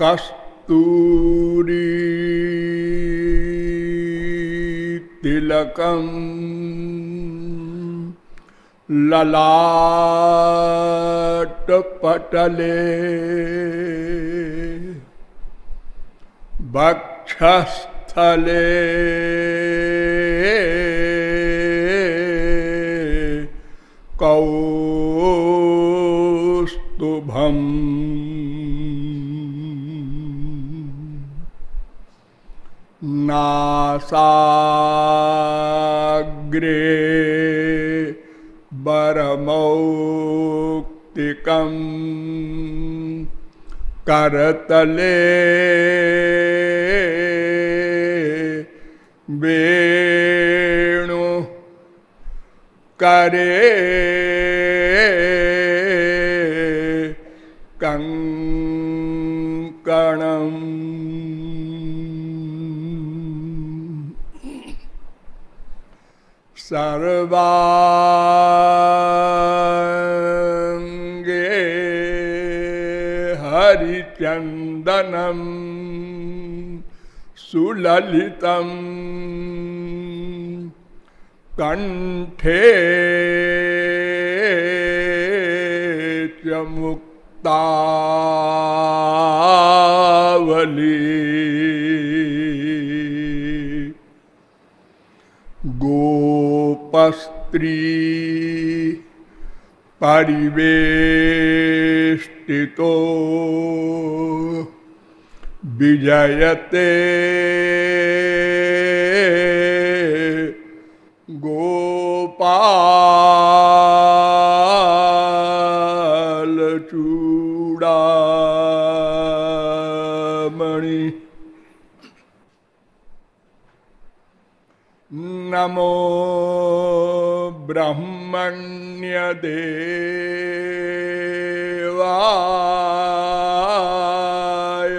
कस्तूरी तिलकम ललाट पटले वक्षस्थले कौस्तुभम् नासाग्रे परमौक्तिकम् करतले वेणु करे कङ्कणम् सर्वाङ्गे हरिचन्दनं सुललितं कण्ठे च मुक्तावली। गोपस्त्री परिवेष्टितो विजयते गोपाल गोपालचूडामणि। नमो ब्रह्मण्यदेवाय।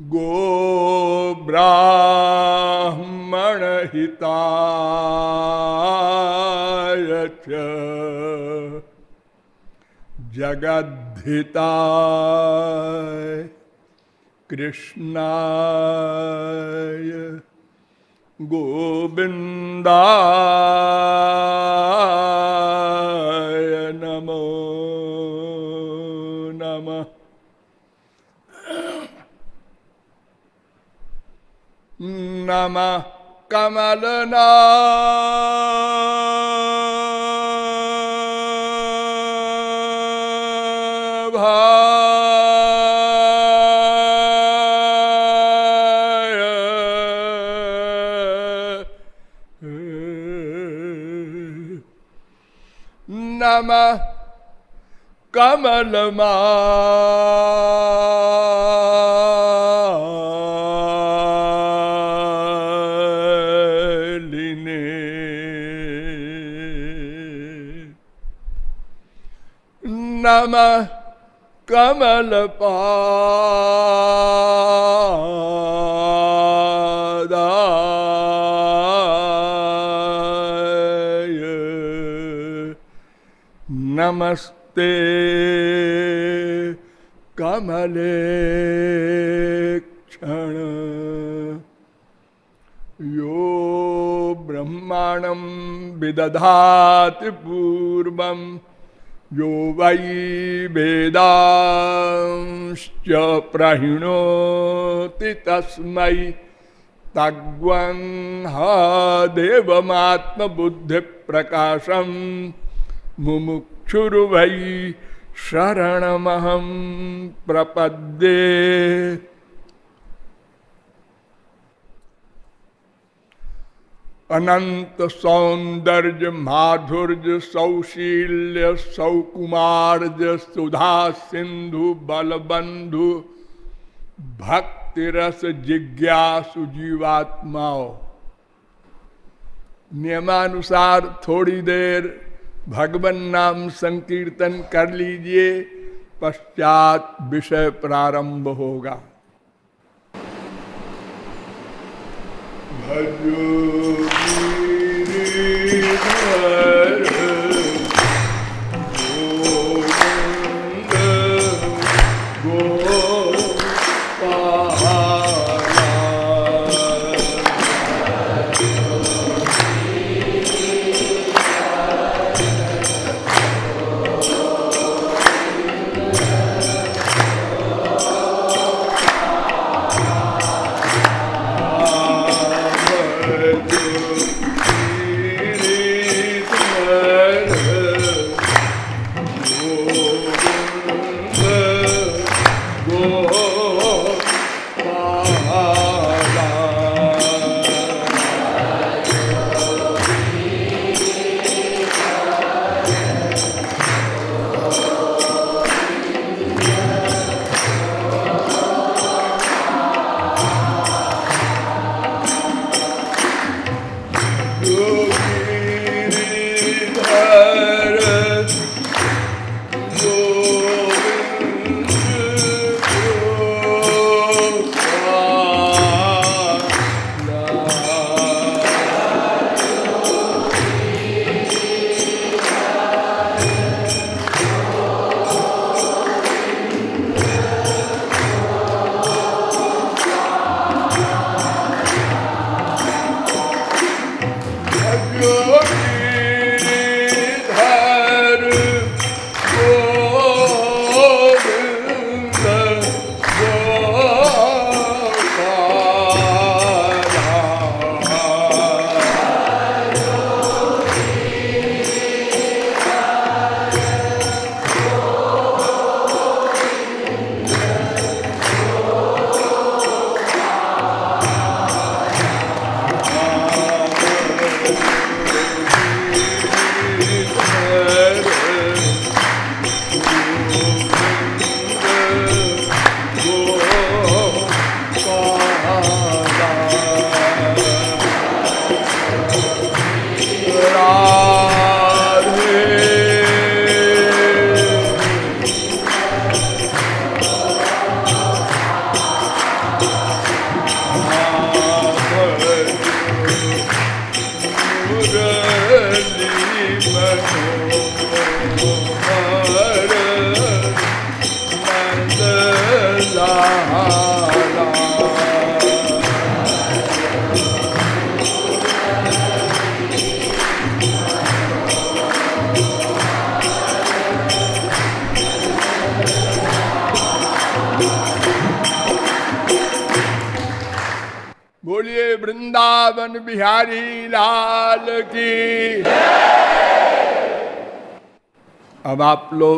गोब्राह्मणहिताय च। जगद्धिताय कृष्णाय। गोविन्दाय नमो नमः। नमः कमलना कमलमालिने। नमः कमलपादाय। नमस्ते कमले क्षण। यो ब्रह्माणं विदधाति पूर्वं यो वै वेदांश्च प्रहिणोति तस्मै। तग्वंह देवमात्मबुद्धिप्रकाशं मुमुक्षुर्वै शरणमहं प्रपद्ये। अनंत सौंदर्य माधुर्य सौशील्य सौकुमार्य सुधा सिंधु बलबंधु भक्ति रस जिज्ञासु जीवात्माओं। नियमानुसार थोड़ी देर भगवन नाम संकीर्तन कर लीजिए पश्चात विषय प्रारंभ होगा। भजो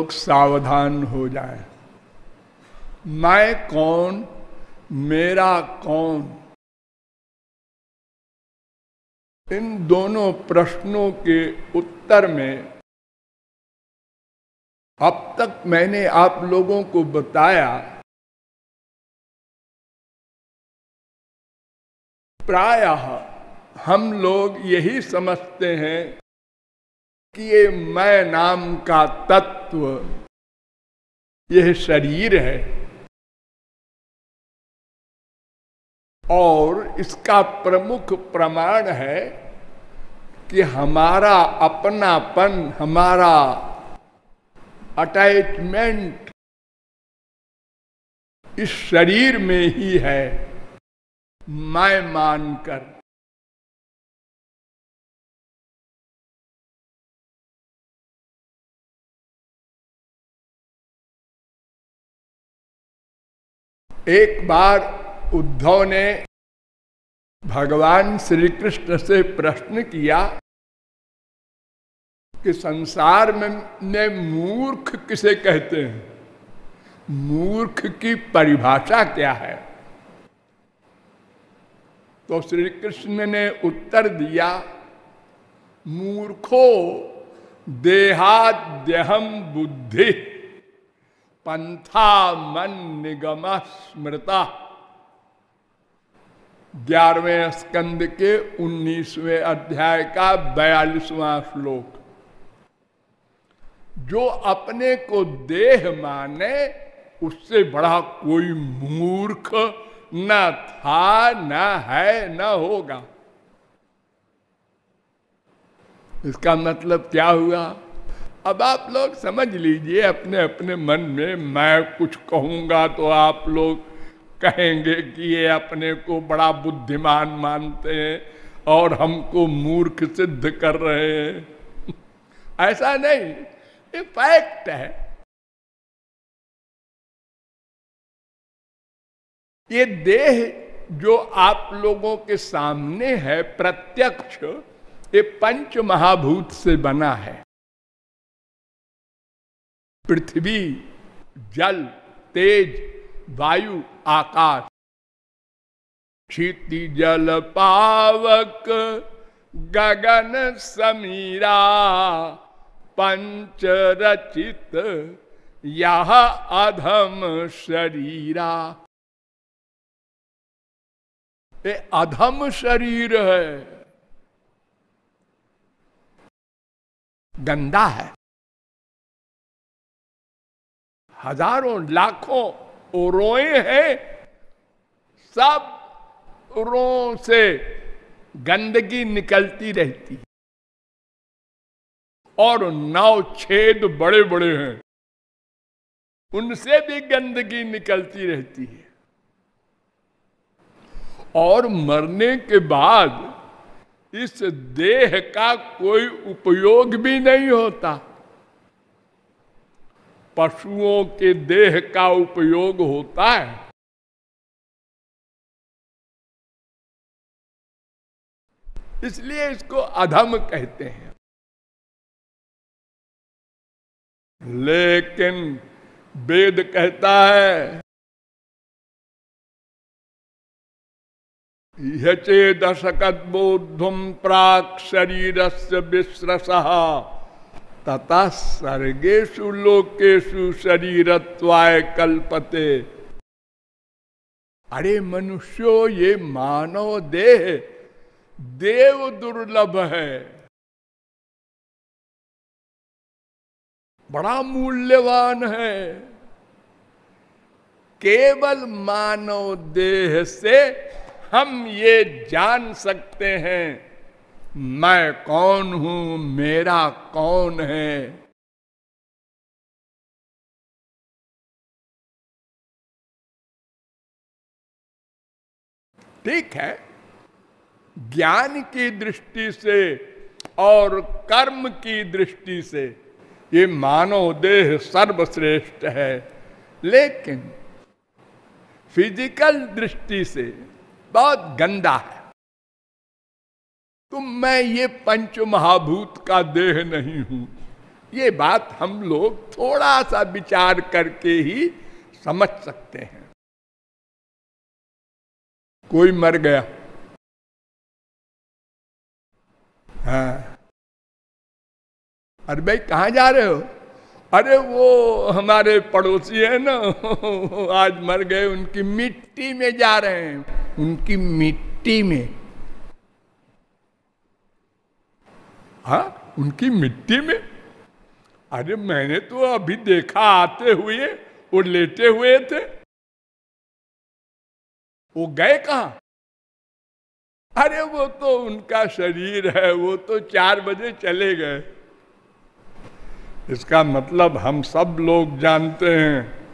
लोग सावधान हो जाए। मैं कौन, मेरा कौन? इन दोनों प्रश्नों के उत्तर में अब तक मैंने आप लोगों को बताया, प्रायः हम लोग यही समझते हैं कि ये मैं नाम का तत्व। यह शरीर है। और इसका प्रमुख प्रमाण है कि हमारा अपनापन, हमारा अटैचमेंट इस शरीर में ही है, मैं मानकर। एक बार उद्धव ने भगवान श्री कृष्ण से प्रश्न किया कि संसार में ने मूर्ख किसे कहते हैं? मूर्ख की परिभाषा क्या है? तो श्री कृष्ण ने उत्तर दिया, मूर्खो देहाद्यहम बुद्धि। पंथा मन निगम स्मृता। ग्यारहवें स्कंद के उन्नीसवें अध्याय का बयालीसवां श्लोक। जो अपने को देह माने, उससे बड़ा कोई मूर्ख न था, न है, न होगा। इसका मतलब क्या हुआ? अब आप लोग समझ लीजिए, अपने अपने मन में मैं कुछ कहूँगा तो आप लोग कहेंगे कि ये अपने को बड़ा बुद्धिमान मानते हैं और हमको मूर्ख सिद्ध कर रहे हैं। ऐसा नहीं, ये फैक्ट है। ये देह जो आप लोगों के सामने है, प्रत्यक्ष, ये पंच महाभूत से बना है। पृथ्वी, जल, तेज, वायु, आकाश। क्षिति, जल, पावक, गगन, समीरा पंच रचित यह अधम शरीरा। ये अधम शरीर है। गंदा है। हज़ारों, लाखों रोए हैं। सब रो से गंदगी निकलती रहती और नौ छेद बड़े बड़े हैं। उनसे भी गंदगी निकलती रहती है। और मरने के बाद इस देह का कोई उपयोग भी नहीं होता। पशुओं के देह का उपयोग होता है। इसलिए इसको अधम कहते हैं। लेकिन वेद कहता है यचेदशकदोद्धुम प्राक शरीर से विश्रस तथा सर्गेशु लोकेशु शरीरत्वाय कल्पते। अरे मनुष्यो, ये मानव देह, देव दुर्लभ है। बड़ा मूल्यवान है। केवल मानव देह से हम ये जान सकते हैं। मैं कौन हूँ? मेरा कौन है? ठीक है। ज्ञान की दृष्टि से और कर्म की दृष्टि से ये मानव देह सर्वश्रेष्ठ है। लेकिन फ़िज़िकल दृष्टि से बहुत गंदा है। तो मैं ये पंच महाभूत का देह नहीं हूँ। ये बात हम लोग थोड़ा सा विचार करके ही समझ सकते हैं। कोई मर गया। हाँ। अरे भाई, कहा जा रहे हो? अरे वो हमारे पड़ोसी है ना, आज मर गए, उनकी मिट्टी में जा रहे हैं। उनकी मिट्टी में। हा, उनकी मिट्टी में? अरे, मैंने तो अभी देखा, आते हुए वो लेटे हुए थे। वो गए कहा? अरे, वो तो उनका शरीर है, वो तो चार बजे चले गए। इसका मतलब हम सब लोग जानते हैं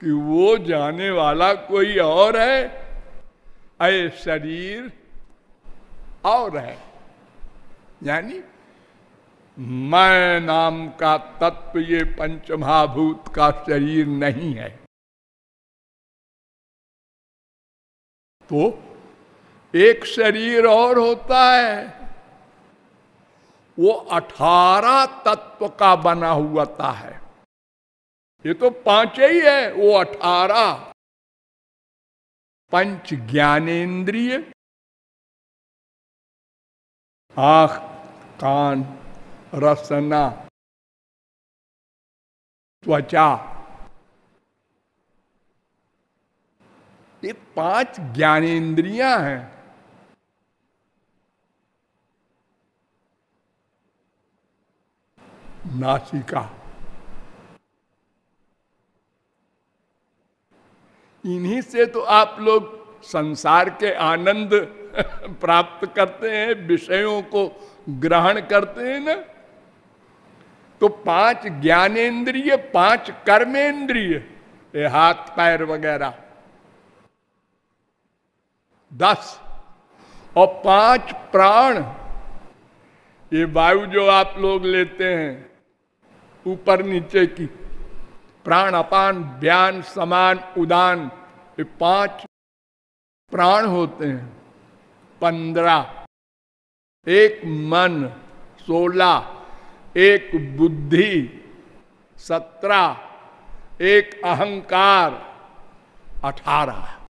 कि वो जाने वाला कोई और है। अरे, शरीर और है। यानी मैं नाम का तत्व ये पंचमहाभूत का शरीर नहीं है। तो एक शरीर और होता है। वो अठारह तत्व का बना हुआ है। ये तो पाँच ही है, वो अठारह। पंच ज्ञानेन्द्रिय आख, कान, रसना, त्वचा। ये पाँच ज्ञानेन्द्रियाँ हैं। नासिका। इन्हीं से तो आप लोग संसार के आनंद प्राप्त करते हैं, विषयों को ग्रहण करते हैं ना। तो पाँच ज्ञानेन्द्रिय पाँच कर्मेंद्रिय, ये हाथ, पैर वगैरह। दस। और पाँच प्राण, ये वायु जो आप लोग लेते हैं, ऊपर नीचे की, प्राण अपान व्यान समान, उदान, ये पाँच प्राण होते हैं। पंद्रह। एक मन, सोलह। एक बुद्धि, सत्रह। एक अहंकार, अठारह।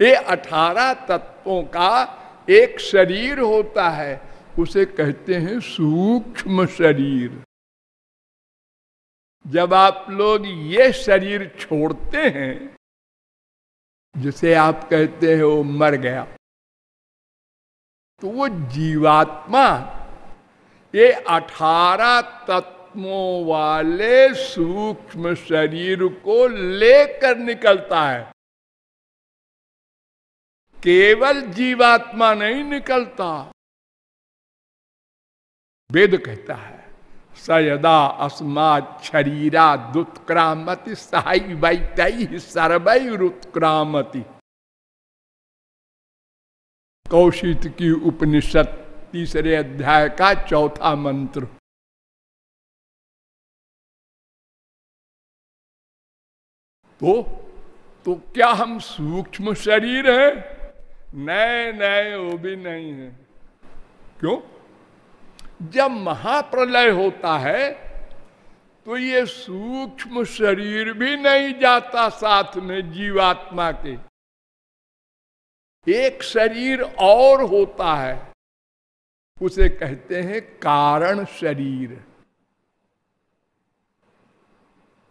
ये अठारह तत्वों का एक शरीर होता है। उसे कहते हैं सूक्ष्म शरीर। जब आप लोग ये शरीर छोड़ते हैं, जिसे आप कहते हैं वो मर गया। तो वो जीवात्मा, ये अठारह तत्वों वाले सूक्ष्म शरीर को लेकर निकलता है। केवल जीवात्मा नहीं निकलता। वेद कहता है, सयदा अस्मात शरीरा दुत्क्रामति सहाई वैतई सर्वैरुत्क्रामति। कौशित की उपनिषद तीसरे अध्याय का चौथा मंत्र। तो तो क्या हम सूक्ष्म शरीर हैं? नए नए वो भी नहीं है। क्यों? जब महाप्रलय होता है तो ये सूक्ष्म शरीर भी नहीं जाता साथ में जीवात्मा के। एक शरीर और होता है। उसे कहते हैं कारण शरीर।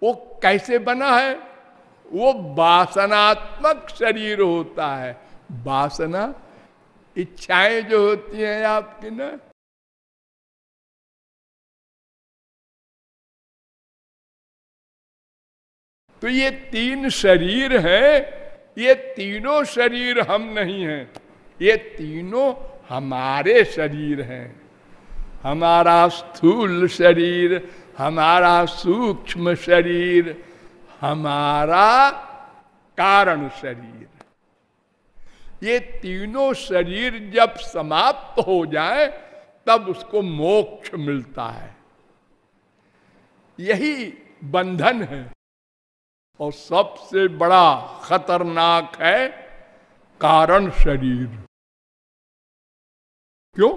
वो कैसे बना है? वो वासनात्मक शरीर होता है। वासना इच्छाएँ जो होती हैं आपकी ना तो ये तीन शरीर हैं। ये तीनों शरीर हम नहीं हैं। ये तीनों हमारे शरीर हैं। हमारा स्थूल शरीर, हमारा सूक्ष्म शरीर, हमारा कारण शरीर। ये तीनों शरीर जब समाप्त हो जाए, तब उसको मोक्ष मिलता है। यही बंधन है। और सबसे बड़ा खतरनाक है कारण शरीर। क्यों?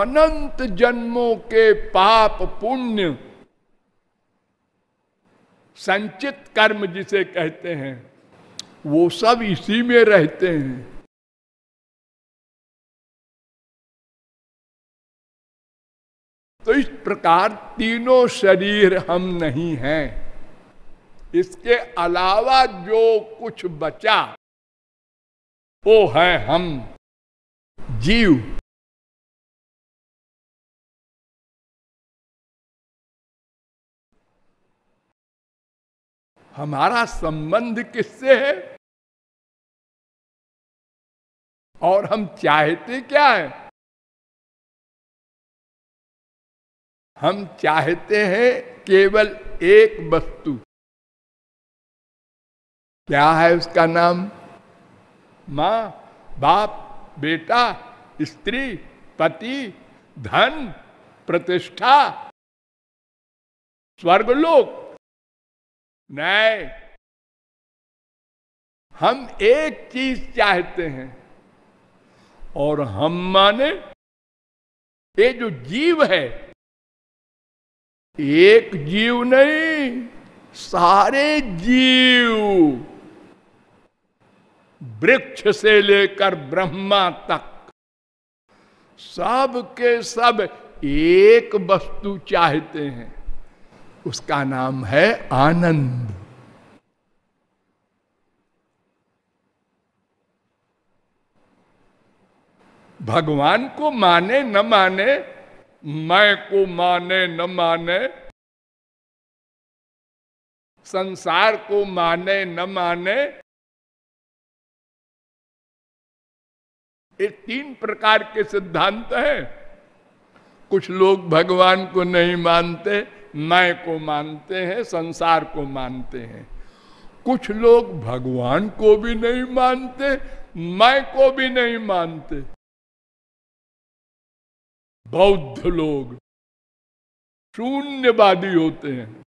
अनंत जन्मों के पाप पुण्य संचित कर्म जिसे कहते हैं, वो सब इसी में रहते हैं। तो इस प्रकार तीनों शरीर हम नहीं हैं। इसके अलावा जो कुछ बचा, वो है हम, जीव। हमारा संबंध किससे है? और हम चाहते क्या है? हम चाहते हैं केवल एक वस्तु। क्या है उसका नाम? माँ, बाप, बेटा, स्त्री, पति, धन, प्रतिष्ठा, स्वर्गलोक नहीं हम एक चीज़ चाहते हैं और हम माने ये जो जीव है, एक जीव नहीं, सारे जीव। वृक्ष से लेकर ब्रह्मा तक। सब के सब एक वस्तु चाहते हैं। उसका नाम है आनंद। भगवान को माने न माने, मैं को माने न माने, संसार को माने न माने ये तीन प्रकार के सिद्धांत हैं। कुछ लोग भगवान को नहीं मानते, मैं को मानते हैं, संसार को मानते हैं। कुछ लोग भगवान को भी नहीं मानते, मैं को भी नहीं मानते। बौद्ध लोग शून्यवादी होते हैं।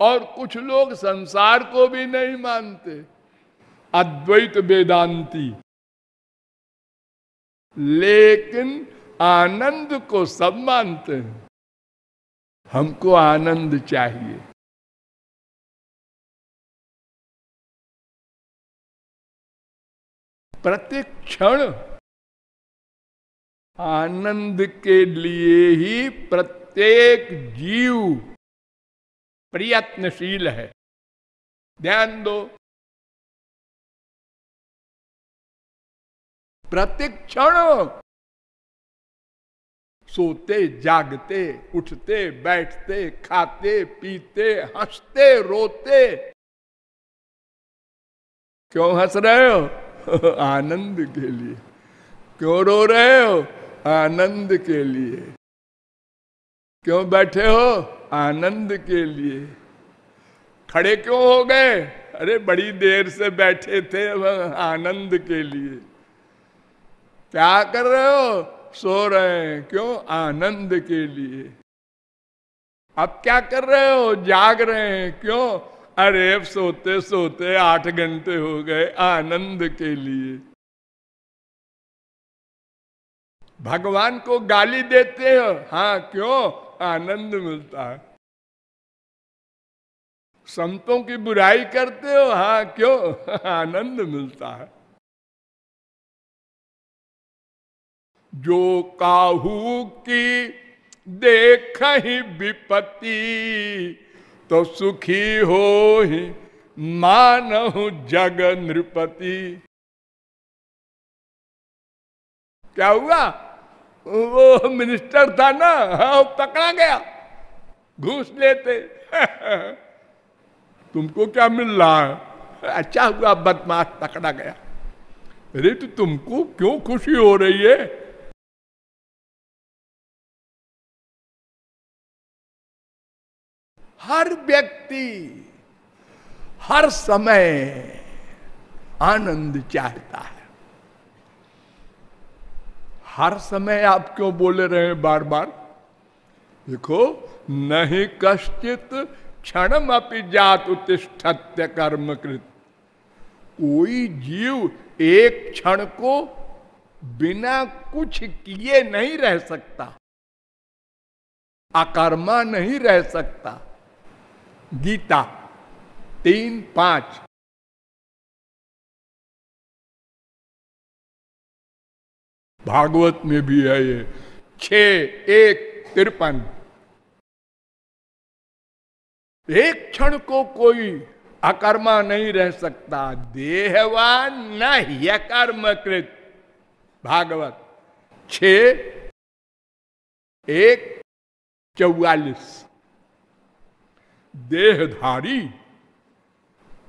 और कुछ लोग संसार को भी नहीं मानते। अद्वैत वेदांती लेकिन आनंद को सब मानते हैं। हमको आनंद चाहिए। प्रत्येक क्षण आनंद के लिए ही प्रत्येक जीव प्रयत्नशील है। ध्यान दो प्रत्येक क्षण सोते, जागते, उठते, बैठते, खाते, पीते, हँसते, रोते। क्यों हंस रहे हो? आनंद के लिए। क्यों रो रहे हो? आनंद के लिए। क्यों बैठे हो? आनंद के लिए। खड़े क्यों हो गए? अरे, बड़ी देर से बैठे थे, आनंद के लिए। क्या कर रहे हो? सो रहे हैं। क्यों? आनंद के लिए। अब क्या कर रहे हो? जाग रहे हैं। क्यों? अरे सोते सोते आठ घंटे हो गए आनंद के लिए। भगवान को गाली देते हो। हाँ क्यों? आनंद मिलता है। संतों की बुराई करते हो? हाँ क्यों? आनंद मिलता है। जो काहू की देख ही विपत्ति तो सुखी हो ही मानहु जग नृपति। क्या हुआ? वो मिनिस्टर था ना हाँ पकड़ा गया। घूस लेते। तुमको क्या मिल रहा है? अच्छा हुआ, बदमाश पकड़ा गया। अरे तो तुमको क्यों खुशी हो रही है? हर व्यक्ति हर समय आनंद चाहता है। हर समय आप क्यों बोले रहे हैं बार बार देखो, नहीं कश्चित क्षण अपनी जात उत्तिष्ठत्य कर्म कृत। कोई जीव एक क्षण को बिना कुछ किए नहीं रह सकता। अकर्मा नहीं रह सकता। गीता, तीन पाँच। भागवत में भी है ये छ एक तिरपन। एक क्षण को कोई अकर्मा नहीं रह सकता देहवान न कर्म कृत भागवत छ एक चौवालीस। देहधारी।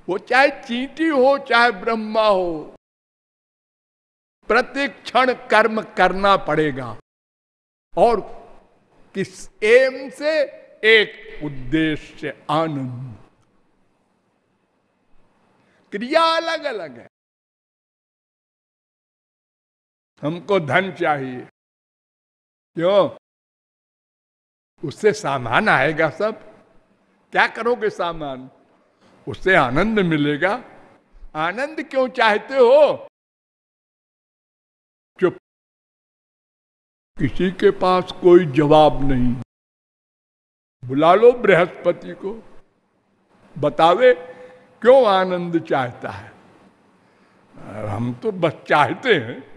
वो चाहे चींटी हो, चाहे ब्रह्मा हो प्रत्येक क्षण कर्म करना पड़ेगा। और किस एम से? एक उद्देश्य आनंद। क्रिया अलग अलग है। हमको धन चाहिए। क्यों? उससे सामान आएगा सब। क्या करोगे सामान? उससे आनंद मिलेगा। आनंद क्यों चाहते हो? चुप। किसी के पास कोई जवाब नहीं। बुला लो बृहस्पति को। बतावे क्यों आनंद चाहता है? हम तो बस चाहते हैं।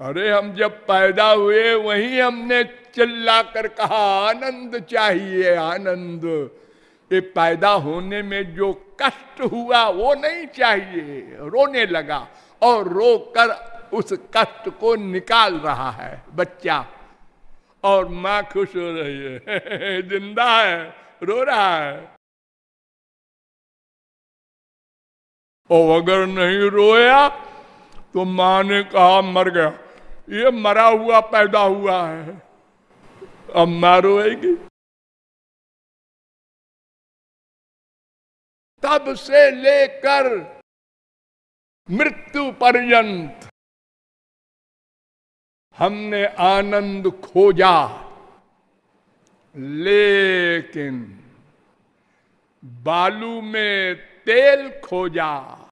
अरे हम जब पैदा हुए, वहीं हमने चिल्ला कर कहा, आनंद चाहिए, आनंद। ये पैदा होने में जो कष्ट हुआ, वो नहीं चाहिए। रोने लगा और रो कर उस कष्ट को निकाल रहा है, बच्चा। और माँ खुश हो रही है, ज़िंदा है, रो रहा है। और अगर नहीं रोया तो माँ ने कहा, मर गया। ये मरा हुआ, पैदा हुआ है। अब माँ रोएगी तब से लेकर मृत्यु पर्यंत हमने आनंद खोजा। लेकिन बालू में तेल खोजा।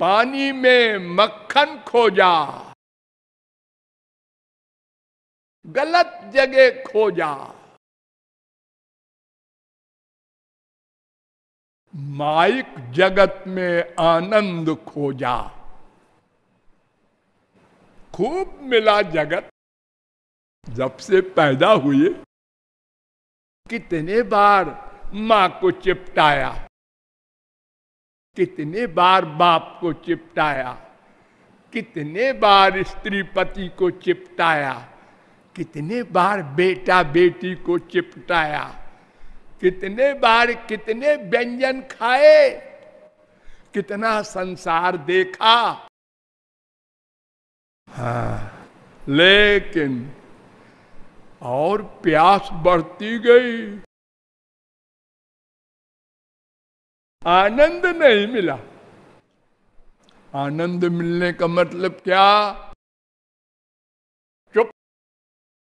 पानी में मक्खन खोजा। गलत जगह खोजा। माइक जगत में आनंद खोजा। खूब मिला जगत। जब से पैदा हुए, कितने बार माँ को चिपटाया। कितने बार बाप को चिपटाया, कितने बार स्त्री पति को चिपटाया, कितने बार बेटा बेटी को चिपटाया, कितने बार कितने व्यंजन खाए, कितना संसार देखा। हाँ लेकिन और प्यास बढ़ती गई। आनंद नहीं मिला। आनंद मिलने का मतलब क्या? चुप,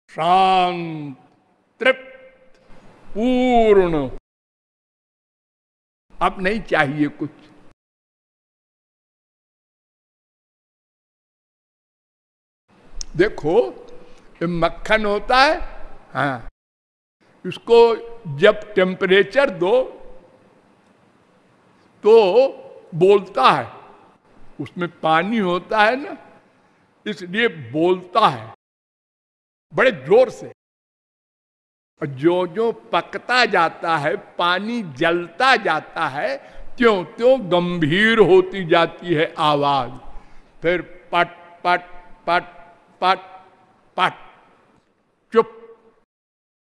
शांत, तृप्त, पूर्ण। अब नहीं चाहिए कुछ। देखो मक्खन होता है हाँ इसको जब टेम्परेचर दो तो बोलता है। उसमें पानी होता है ना, इसलिए बोलता है। बड़े ज़ोर से। जो जो पकता जाता है, पानी जलता जाता है त्यों त्यों गंभीर होती जाती है आवाज़। फिर पट पट पट पट पट। चुप।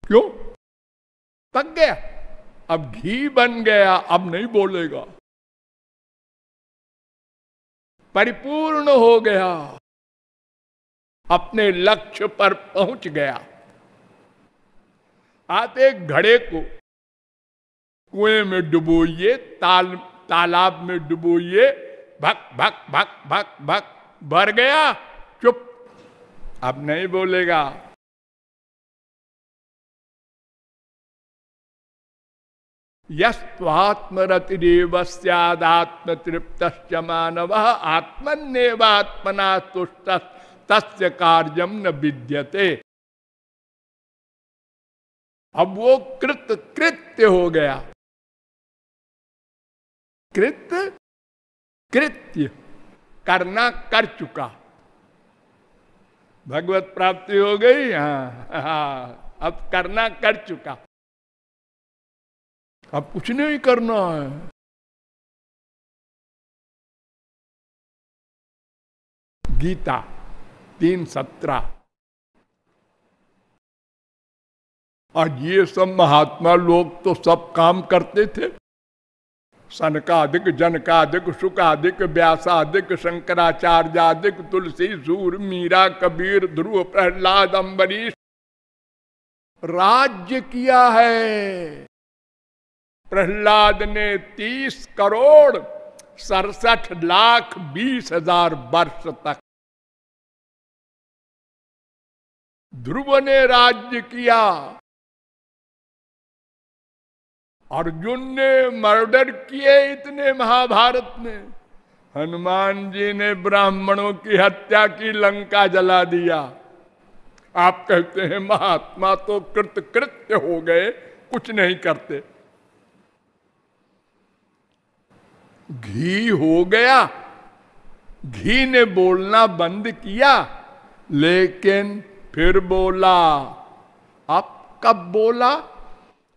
क्यों? पक गया। अब घी बन गया, अब नहीं बोलेगा। परिपूर्ण हो गया। अपने लक्ष्य पर पहुँच गया। आप एक घड़े को कुएँ में डुबोइए, ताल, तालाब में डुबोइए, भक भक भक भक भक, भर गया, चुप। अब नहीं बोलेगा। यस्वात्मरतिरेव तृप्त मानव आत्मन्यवात्मना तुष्ट, तस्य कार्यम न विद्यते। अब वो कृत कृत्य हो गया। कृत, कृत्य करना कर चुका। भगवत प्राप्ति हो गई हाँ हाँ अब करना कर चुका। अब कुछ नहीं करना है। गीता तीन सत्रह। आज ये सब महात्मा लोग तो सब काम करते थे। सनकादिक, जनकादिक सुखादिक व्यासादिक, शंकराचार्यादिक, तुलसी, सूर, मीरा, कबीर, ध्रुव, प्रहलाद अम्बरीश राज्य किया है। प्रहलाद ने तीस करोड़ सड़सठ लाख बीस हज़ार वर्ष तक। ध्रुव ने राज्य किया। अर्जुन ने मर्डर किए इतने महाभारत में। हनुमान जी ने ब्राह्मणों की हत्या की लंका जला दिया। आप कहते हैं, महात्मा तो कृत कृत्य हो गए, कुछ नहीं करते। घी हो गया। घी ने बोलना बंद किया, लेकिन फिर बोला, अब कब बोला?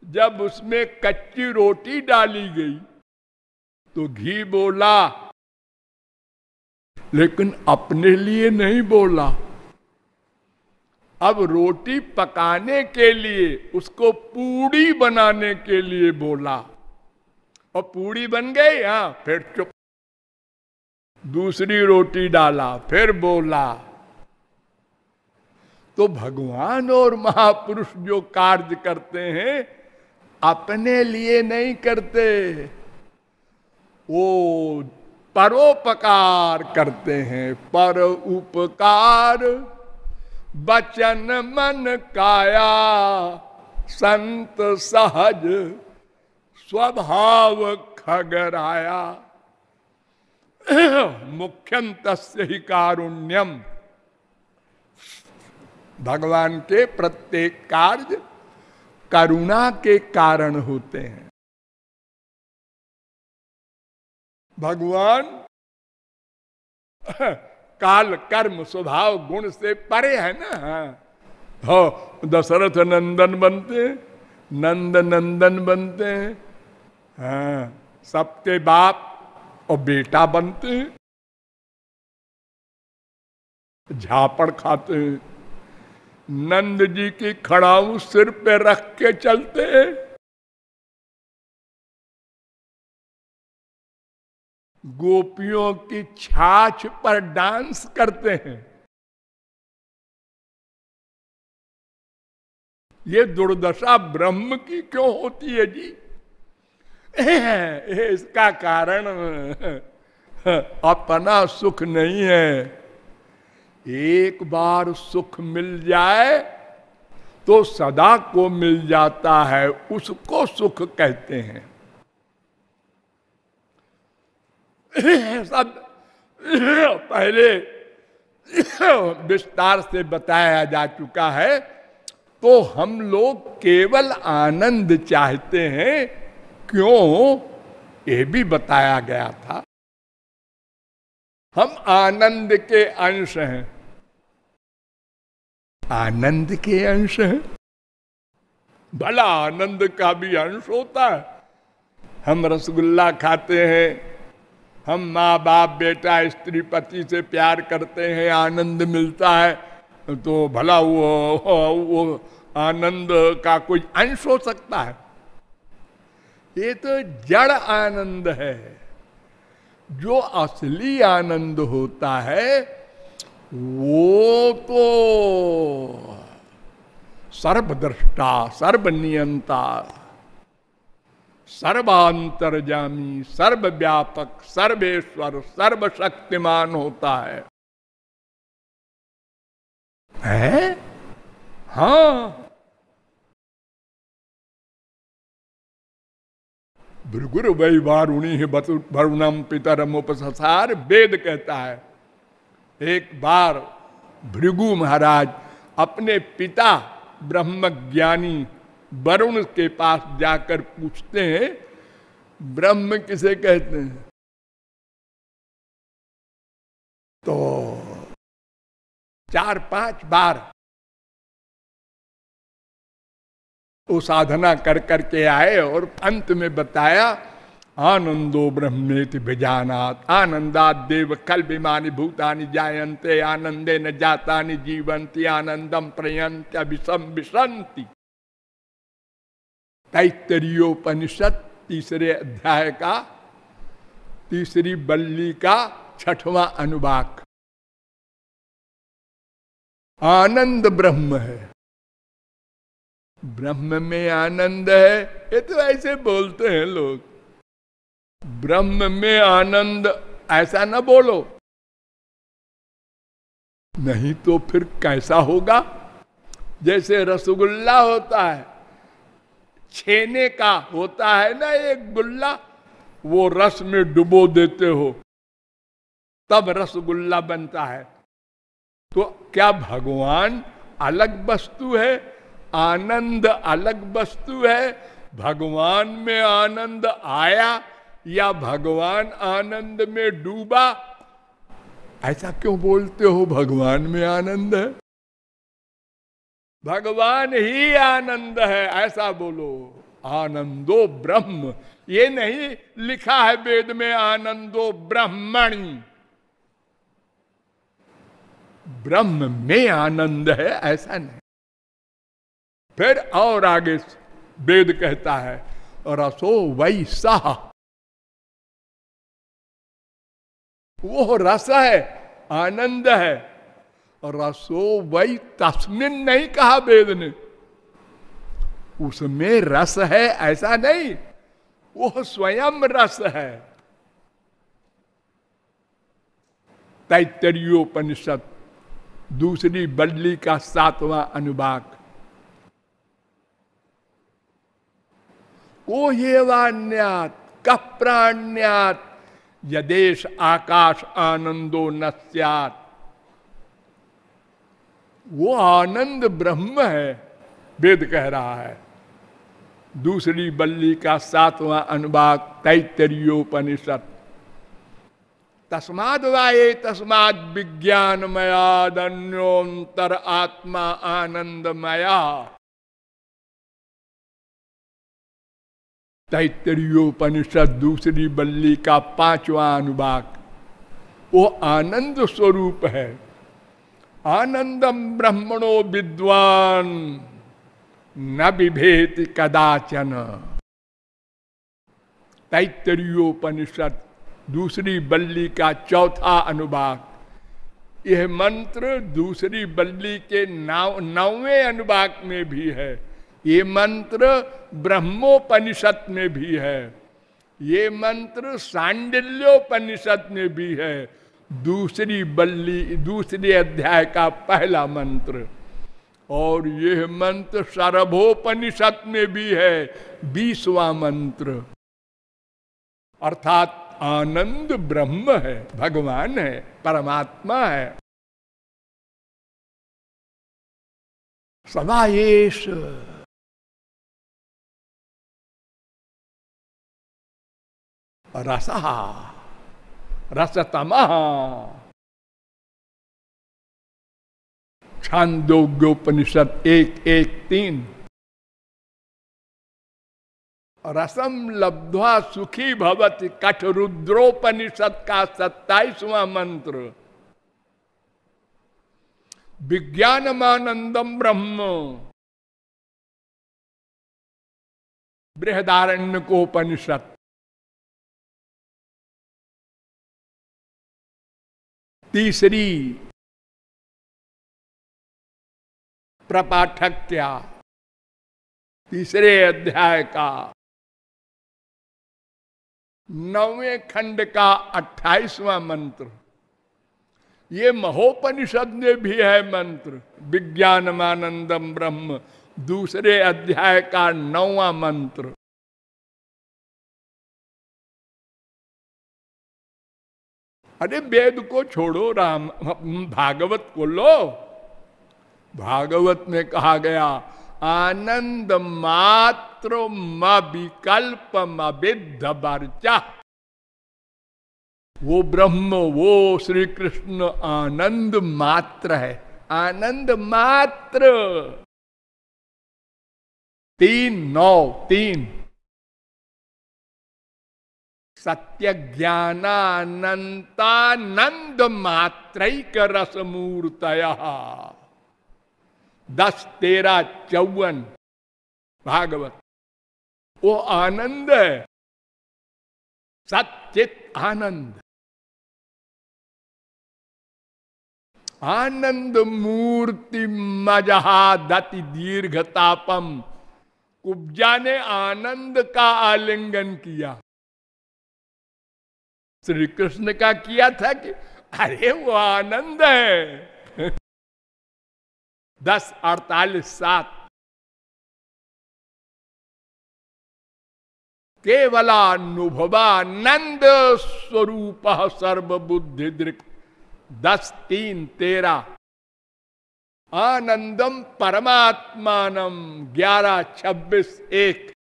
जब उसमें कच्ची रोटी डाली गई तो घी बोला, लेकिन अपने लिए नहीं बोला। अब रोटी पकाने के लिए, उसको पूड़ी बनाने के लिए बोला। और पूड़ी बन गई हाँ फिर चुप। दूसरी रोटी डाला, फिर बोला तो भगवान और महापुरुष जो कार्य करते हैं, अपने लिए नहीं करते। वो परोपकार करते हैं, पर उपकार। बचन मन काया, संत सहज स्वभाव खगराया मुख्यंत ही कारुण्यम। भगवान के प्रत्येक कार्य करुणा के कारण होते हैं। भगवान काल, कर्म, स्वभाव, गुण से परे है ना, हो। दशरथ नंदन बनते नंद नंदन बनते हैं हाँ। सबके बाप और बेटा बनते झापड़ खाते नंद जी की खड़ाऊ सिर पे रख के चलते गोपियों की छाछ पर डांस करते हैं। ये दुर्दशा ब्रह्म की क्यों होती है जी? इसका कारण, अपना सुख नहीं है। एक बार सुख मिल जाए तो सदा को मिल जाता है, उसको सुख कहते हैं। सब पहले विस्तार से बताया जा चुका है तो हम लोग केवल आनंद चाहते हैं क्यों ये भी बताया गया था। हम आनंद के अंश हैं। आनंद के अंश हैं? भला आनंद का भी अंश होता है। हम रसगुल्ला खाते हैं। हम माँ बाप बेटा, स्त्री, पति से प्यार करते हैं, आनंद मिलता है। तो भला वो वो आनंद का कोई अंश हो सकता है? ये तो जड़ आनंद है। जो असली आनंद होता है, वो तो सर्वद्रष्टा सर्वनियंता, सर्वांतरजामी, सर्वव्यापक, सर्वेश्वर, सर्वशक्तिमान होता है। है? हाँ। भृगुर वही वारुणी वरुणम पितरम उपसार वेद कहता है। एक बार भृगु महाराज अपने पिता ब्रह्म ज्ञानी वरुण के पास जाकर पूछते हैं, ब्रह्म किसे कहते हैं? तो चार पाँच बार वो साधना कर करके आए और अंत में बताया, आनंदो ब्रह्मेति विजानात आनंदात देव कल विमानी भूतानि जायन्ते आनंदे न जाता जीवंती आनंदम प्रयंत अभिसम विसंति तैतरीयोपनिषद तीसरे अध्याय का, तीसरी बल्ली का छठवां अनुवाक। आनंद ब्रह्म है। ब्रह्म में आनंद है, ये तो ऐसे बोलते हैं लोग। ब्रह्म में आनंद, ऐसा ना बोलो। नहीं तो फिर कैसा होगा? जैसे रसगुल्ला होता है, छेने का होता है ना एक गुल्ला, वो रस में डुबो देते हो, तब रसगुल्ला बनता है। तो क्या भगवान अलग वस्तु है? आनंद अलग वस्तु है। भगवान में आनंद आया या भगवान आनंद में डूबा? ऐसा क्यों बोलते हो भगवान में आनंद है? भगवान ही आनंद है, ऐसा बोलो। आनंदो ब्रह्म, ये नहीं लिखा है वेद में आनंदो ब्रह्मणी। ब्रह्म में आनंद है, ऐसा नहीं। फिर और आगे वेद कहता है, रसो वैसा। वो रस है, आनंद है। रसो वही तस्मिन नहीं कहा वेद ने। उसमें रस है ऐसा नहीं, वो स्वयं रस है। तैतरीयोपनिषद दूसरी बल्ली का सातवां अनुवाक। को हेवान्यात कप्राण्यात यदेश आकाश आनंदो न वो आनंद ब्रह्म है, वेद कह रहा है। दूसरी बल्ली का सातवां अनुभाग तैतरीयोपनिषद। तस्माद वाये तस्माद विज्ञानमयाद अन्योतर आत्मा आनंदमया। तैतरीयोपनिषद दूसरी बल्ली का पांचवा अनुवाक वो आनंद स्वरूप है। आनंदम ब्रह्मणो विद्वान, न विभेद कदाचन। तैतरीयोपनिषद दूसरी बल्ली का चौथा अनुवाक यह मंत्र दूसरी बल्ली के नौवे अनुवाक में भी है। ये मंत्र ब्रह्मोपनिषद में भी है। ये मंत्र सांडिल्योपनिषद में भी है। दूसरी बल्ली, दूसरे अध्याय का पहला मंत्र। और यह मंत्र सर्वोपनिषद में भी है, बीसवा मंत्र। अर्थात आनंद ब्रह्म है, भगवान है, परमात्मा है। सवायेश रसा, रसतम। छांदोग्योपनिषद एक एक, तीन। रसम लब्ध्वा सुखी भवत कठ रुद्रोपनिषद का सत्ताईसवा मंत्र। विज्ञानमानंदम ब्रह्म। बृहदारण्य को उपनिषद तीसरी प्रपाठक क्या तीसरे अध्याय का। नौवे खंड का अट्ठाईसवां मंत्र। ये महोपनिषद में भी है मंत्र। विज्ञानमानंदम ब्रह्म। दूसरे अध्याय का नौवा मंत्र। अरे वेद को छोड़ो, राम भागवत को लो। भागवत में कहा गया, आनंद मात्र म विकल्प मिद्ध बर्चा वो ब्रह्म, वो श्री कृष्ण आनंद मात्र है। आनंद मात्र। तीन, नौ, तीन। सत्य ज्ञानानंतानंद मात्रक रस मूर्त दस तेरह चौवन भागवत वो आनंद है सचित आनंद आनंद मूर्ति मजहा दति दीर्घतापम कुब्जा ने आनंद का आलिंगन किया श्री कृष्ण का किया था कि, अरे, वो आनंद है। दस अड़तालीस सात। केवलानुभवानंद स्वरूप सर्वबुद्धि दृक् दस तीन तेरह आनंदम परमात्मानम ग्यारह छब्बीस एक।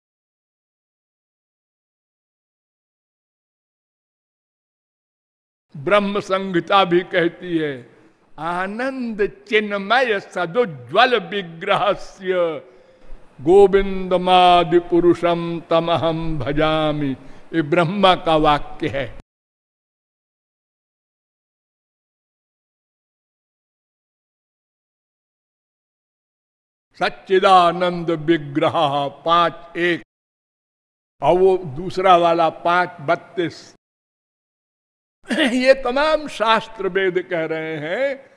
ब्रह्म संहिता भी कहती है, आनंद चिन्मय सदुज्वल विग्रह गोविंदमादि पुरुषम तमहम भजामी। ये ब्रह्मा का वाक्य है। सच्चिदानंद विग्रह पाँच एक। और वो दूसरा वाला पाँच बत्तीस। ये तमाम शास्त्र वेद कह रहे हैं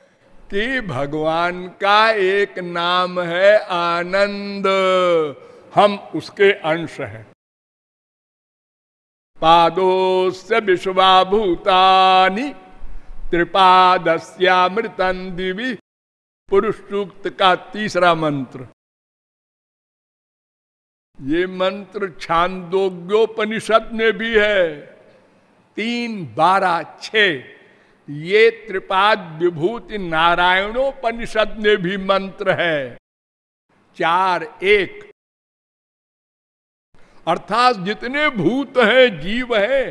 कि भगवान का एक नाम है आनंद। हम उसके अंश हैं। पादोस्य विश्वाभूतानि त्रिपादस्यामृतन दिवी। पुरुष सूक्त का तीसरा मंत्र। ये मंत्र छांदोग्योपनिषद में भी है। तीन बारह छ। ये त्रिपाद विभूति नारायणोपनिषद में भी मंत्र है। चार एक। अर्थात जितने भूत हैं, जीव हैं,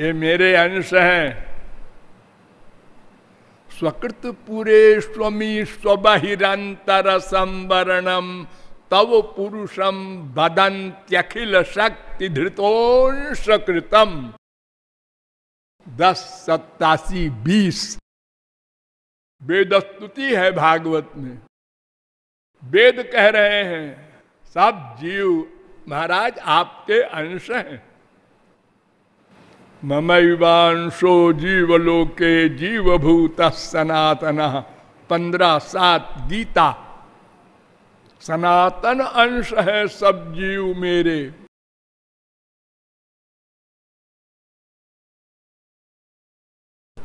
ये मेरे अंश हैं। स्वकृत पुरे स्वमी स्वबहिंतर संवरणम तव पुरुषम बदंत्यखिल शक्ति धृतोंश कृतम दस सत्तासी बीस। वेदस्तुति है भागवत में। वेद कह रहे हैं, सब जीव महाराज आपके अंश हैं। ममैवांशो जीवलोके जीवभूत सनातन। पंद्रह सात गीता। सनातन अंश है सब जीव मेरे।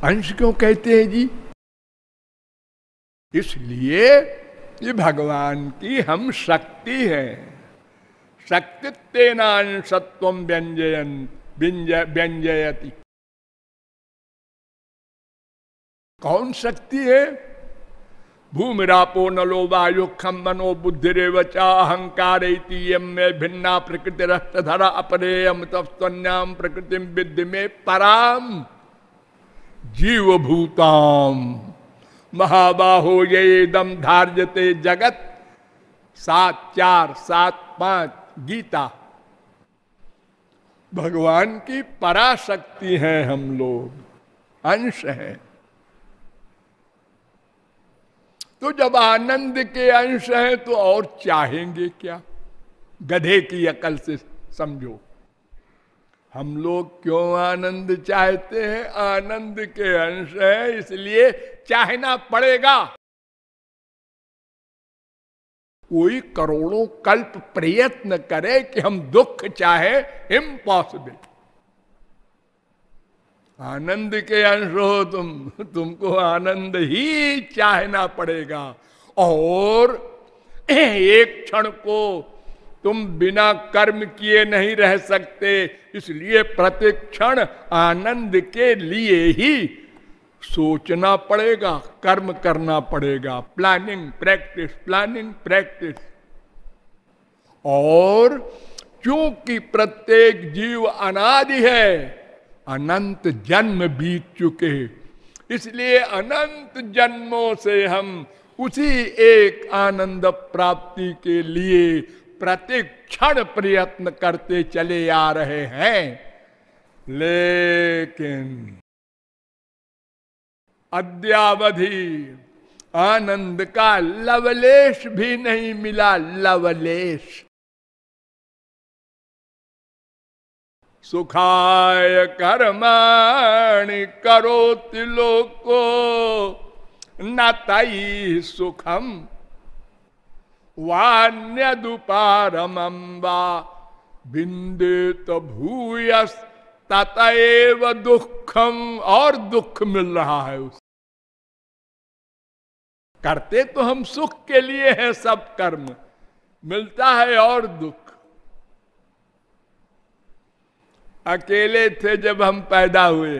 अंश क्यों कहते हैं जी? इसलिए ये भगवान की हम शक्ति है। शक्ति व्यंजयन व्यंजयति। कौन शक्ति है? भूमिरापो नलो वायु खम मनो बुद्धि रेवचा अहंकार में भिन्ना प्रकृति रक्त धरा अपरेयम तत्न्याम प्रकृति विद्धि में पराम। जीव भूताम महाबाहो ये दम धार्यते जगत। सात, चार, सात, पाँच, गीता। भगवान की पराशक्ति है हम लोग। अंश है। तो जब आनंद के अंश है तो और चाहेंगे क्या? गधे की अकल से समझो। हम लोग क्यों आनंद चाहते हैं? आनंद के अंश है, इसलिए चाहना पड़ेगा। कोई करोड़ों कल्प प्रयत्न करे कि हम दुख चाहे इम्पॉसिबल आनंद के अंश हो तुम, तुमको आनंद ही चाहना पड़ेगा। और एक क्षण को तुम बिना कर्म किए नहीं रह सकते, इसलिए प्रतिक्षण आनंद के लिए ही सोचना पड़ेगा, कर्म करना पड़ेगा। प्लानिंग प्रैक्टिस प्लानिंग प्रैक्टिस और क्योंकि प्रत्येक जीव अनादि है, अनंत जन्म बीत चुके इसलिए अनंत जन्मों से हम उसी एक आनंद प्राप्ति के लिए प्रतिक्षण प्रयत्न करते चले आ रहे हैं। लेकिन अद्यावधि आनंद का लवलेश भी नहीं मिला। लवलेश। सुखाय कर्माणि करो तिलोको न तई सुखम। वान्यदुपारमंबा बिंदित भूयस ततएव दुखम और दुख मिल रहा है उस। करते तो हम सुख के लिए है सब कर्म, मिलता है और दुख। अकेले थे जब हम पैदा हुए,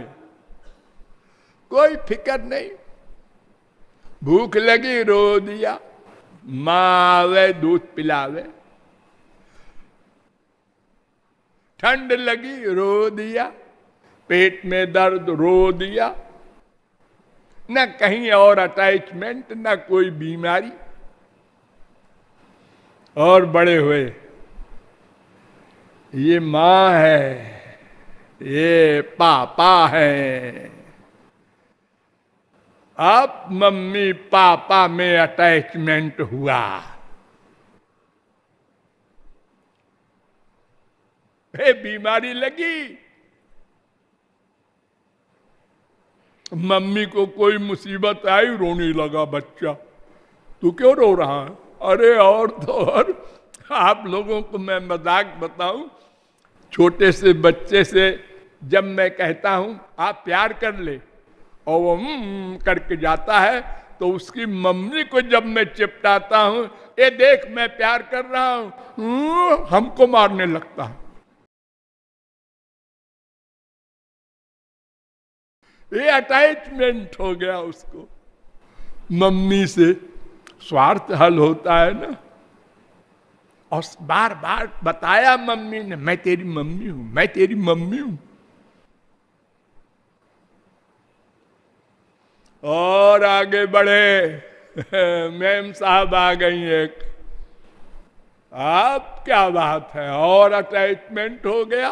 कोई फ़िक्र नहीं। भूख लगी रो दिया मावे दूध पिलावे। ठंड लगी, रो दिया। पेट में दर्द, रो दिया। न कहीं और अटैचमेंट न कोई बीमारी। और बड़े हुए, ये माँ है, ये पापा है। अब मम्मी पापा में अटैचमेंट हुआ। बीमारी लगी। मम्मी को कोई मुसीबत आई, रोने लगा बच्चा। तू क्यों रो रहा है? अरे और तो और, आप लोगों को मैं मज़ाक बताऊँ। छोटे से बच्चे से जब मैं कहता हूँ, आप प्यार कर ले। और वो करके जाता है। तो उसकी मम्मी को जब मैं चिपटाता हूँ ये देख, मैं प्यार कर रहा हूँ। हमको मारने लगता ये अटैचमेंट हो गया उसको। मम्मी से स्वार्थ हल होता है ना। और बार बार बताया मम्मी ने, मैं तेरी मम्मी हूँ, मैं तेरी मम्मी हूँ। और आगे बढ़े। मैम साहब आ गई एक। आप क्या बात है? और अटैचमेंट हो गया?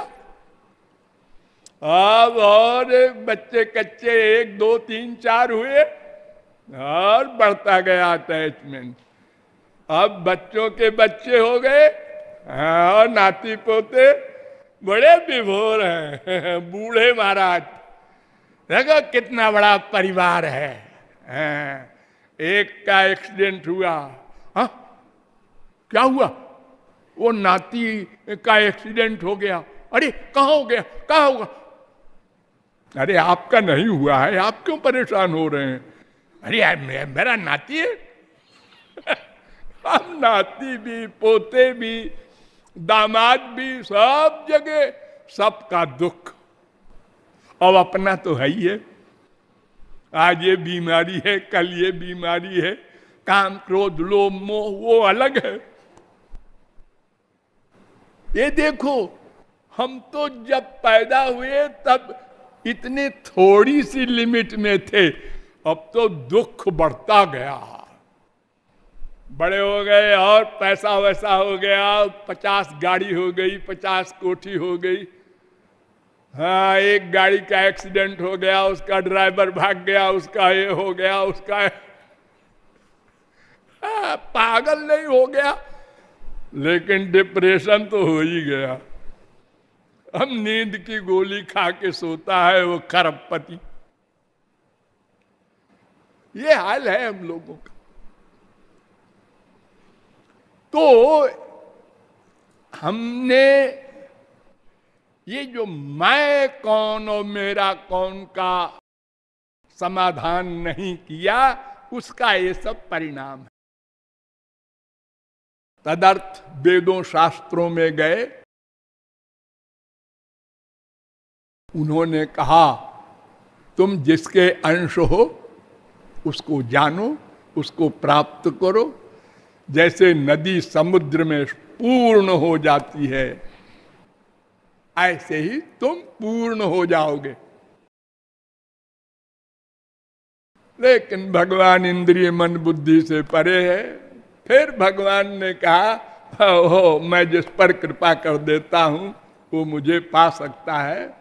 अब और बच्चे कच्चे एक, दो, तीन, चार हुए और बढ़ता गया अटैचमेंट अब बच्चों के बच्चे हो गए। और नाती पोते बड़े विभोर हैं। बूढ़े महाराज। देखो कितना बड़ा परिवार है। एक का एक्सीडेंट हुआ। हा? क्या हुआ? वो नाती का एक्सीडेंट हो गया। अरे, कहा हो गया? कहा होगा? अरे, आपका नहीं हुआ है। आप क्यों परेशान हो रहे हैं? अरे मेरा नाती है। हम नाती भी, पोते भी, दामाद भी, सब जगह सबका दुख। अब अपना तो है ही है। आज ये बीमारी है, कल ये बीमारी है। काम, क्रोध, लोभ, मोह, वो अलग है। ये देखो, हम तो जब पैदा हुए, तब इतने थोड़ी सी लिमिट में थे। अब तो दुख बढ़ता गया। बड़े हो गए और पैसा वैसा हो गया, पचास गाड़ी हो गई, पचास कोठी हो गई। हाँ एक गाड़ी का एक्सीडेंट हो गया उसका ड्राइवर भाग गया उसका ये हो गया उसका हाँ, पागल नहीं हो गया लेकिन डिप्रेशन तो हो ही गया। हम नींद की गोली खा के सोता है वो खरबपति। ये हाल है हम लोगों का। तो हमने ये जो मैं कौन और मेरा कौन का समाधान नहीं किया, उसका ये सब परिणाम है। तदर्थ वेदों शास्त्रों में गए। उन्होंने कहा, तुम जिसके अंश हो, उसको जानो, उसको प्राप्त करो। जैसे नदी समुद्र में पूर्ण हो जाती है ऐसे ही तुम पूर्ण हो जाओगे। लेकिन भगवान इंद्रिय मन बुद्धि से परे है। फिर भगवान ने कहा हो मैं जिस पर कृपा कर देता हूँ, वो मुझे पा सकता है।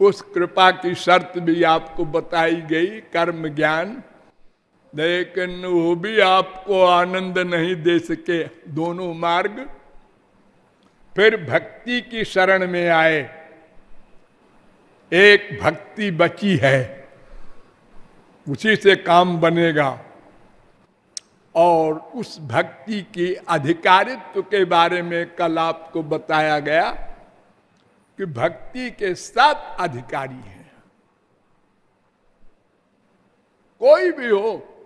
उस कृपा की शर्त भी आपको बताई गई, कर्म ज्ञान। लेकिन वो भी आपको आनंद नहीं दे सके, दोनों मार्ग फिर भक्ति की शरण में आए। एक भक्ति बची है, उसी से काम बनेगा। और उस भक्ति की अधिकारित्व के बारे में कल आपको बताया गया कि भक्ति के सात अधिकारी हैं। कोई भी हो